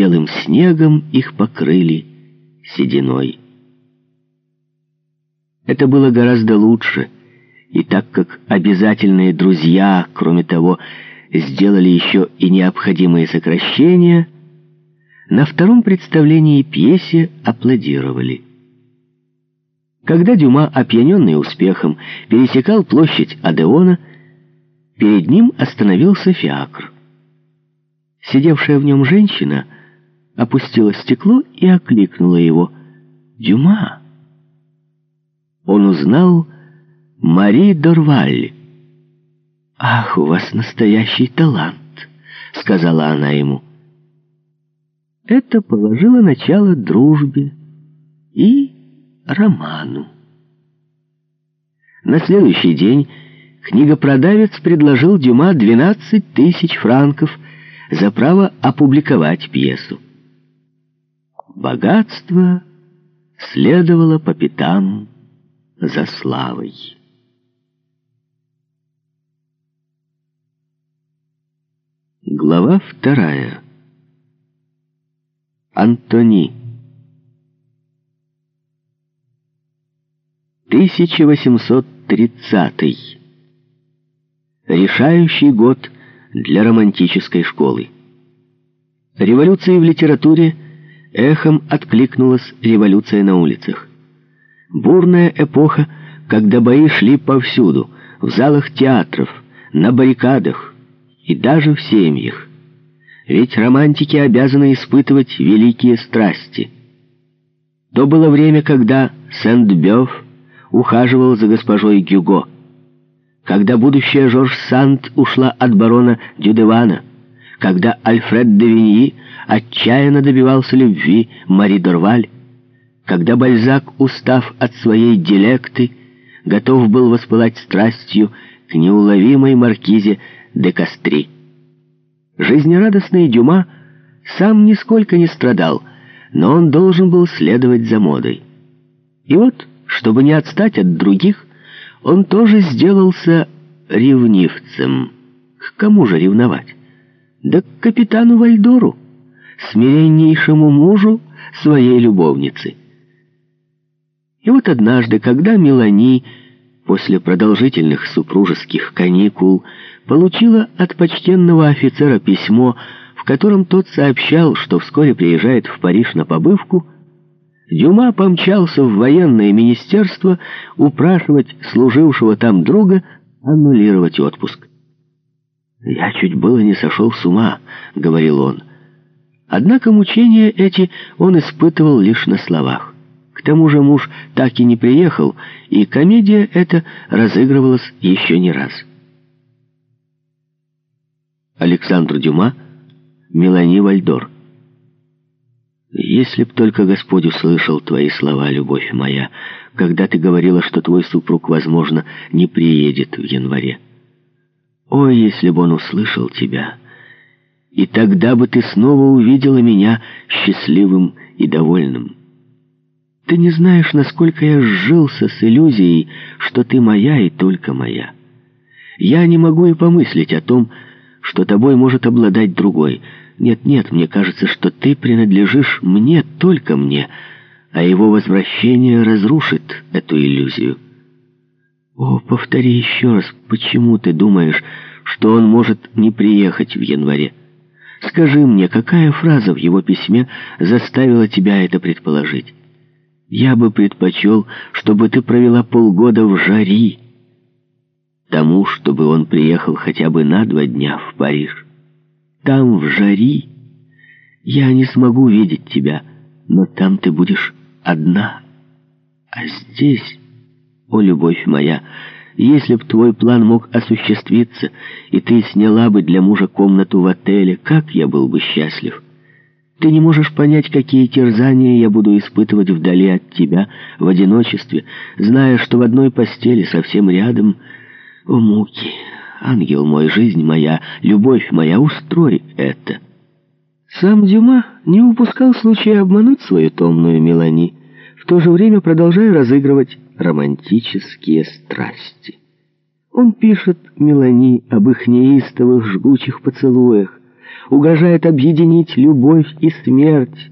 белым снегом их покрыли сединой. Это было гораздо лучше, и так как обязательные друзья, кроме того, сделали еще и необходимые сокращения, на втором представлении пьесе аплодировали. Когда Дюма, опьяненный успехом, пересекал площадь Адеона, перед ним остановился фиакр. Сидевшая в нем женщина опустила стекло и окликнула его. «Дюма!» Он узнал Мари Дорваль. «Ах, у вас настоящий талант!» — сказала она ему. Это положило начало дружбе и роману. На следующий день книгопродавец предложил Дюма 12 тысяч франков за право опубликовать пьесу. Богатство следовало по пятам за славой. Глава вторая. Антони. 1830. Решающий год для романтической школы. Революции в литературе эхом откликнулась революция на улицах. Бурная эпоха, когда бои шли повсюду, в залах театров, на баррикадах и даже в семьях. Ведь романтики обязаны испытывать великие страсти. То было время, когда Сент-Бёв ухаживал за госпожой Гюго, когда будущая Жорж Санд ушла от барона Дюдевана, когда Альфред де Виньи отчаянно добивался любви Мари Дорваль, когда Бальзак, устав от своей дилекты, готов был воспылать страстью к неуловимой маркизе де Кастри. Жизнерадостный Дюма сам нисколько не страдал, но он должен был следовать за модой. И вот, чтобы не отстать от других, он тоже сделался ревнивцем. К кому же ревновать? Да к капитану Вальдору, смиреннейшему мужу своей любовницы. И вот однажды, когда Мелани после продолжительных супружеских каникул получила от почтенного офицера письмо, в котором тот сообщал, что вскоре приезжает в Париж на побывку, Дюма помчался в военное министерство упрашивать служившего там друга аннулировать отпуск. «Я чуть было не сошел с ума», — говорил он. Однако мучения эти он испытывал лишь на словах. К тому же муж так и не приехал, и комедия эта разыгрывалась еще не раз. Александр Дюма, Мелани Вальдор. «Если б только Господь услышал твои слова, любовь моя, когда ты говорила, что твой супруг, возможно, не приедет в январе. Ой, если бы он услышал тебя, и тогда бы ты снова увидела меня счастливым и довольным». Ты не знаешь, насколько я сжился с иллюзией, что ты моя и только моя. Я не могу и помыслить о том, что тобой может обладать другой. Нет-нет, мне кажется, что ты принадлежишь мне, только мне, а его возвращение разрушит эту иллюзию. О, повтори еще раз, почему ты думаешь, что он может не приехать в январе? Скажи мне, какая фраза в его письме заставила тебя это предположить? Я бы предпочел, чтобы ты провела полгода в жари, тому, чтобы он приехал хотя бы на два дня в Париж. Там, в жари, я не смогу видеть тебя, но там ты будешь одна. А здесь, о, любовь моя, если б твой план мог осуществиться, и ты сняла бы для мужа комнату в отеле, как я был бы счастлив». Ты не можешь понять, какие терзания я буду испытывать вдали от тебя, в одиночестве, зная, что в одной постели совсем рядом... О, муки! Ангел мой, жизнь моя, любовь моя, устрой это!» Сам Дюма не упускал случая обмануть свою томную Мелани, в то же время продолжая разыгрывать романтические страсти. Он пишет Мелани об их неистовых жгучих поцелуях, угрожает объединить любовь и смерть.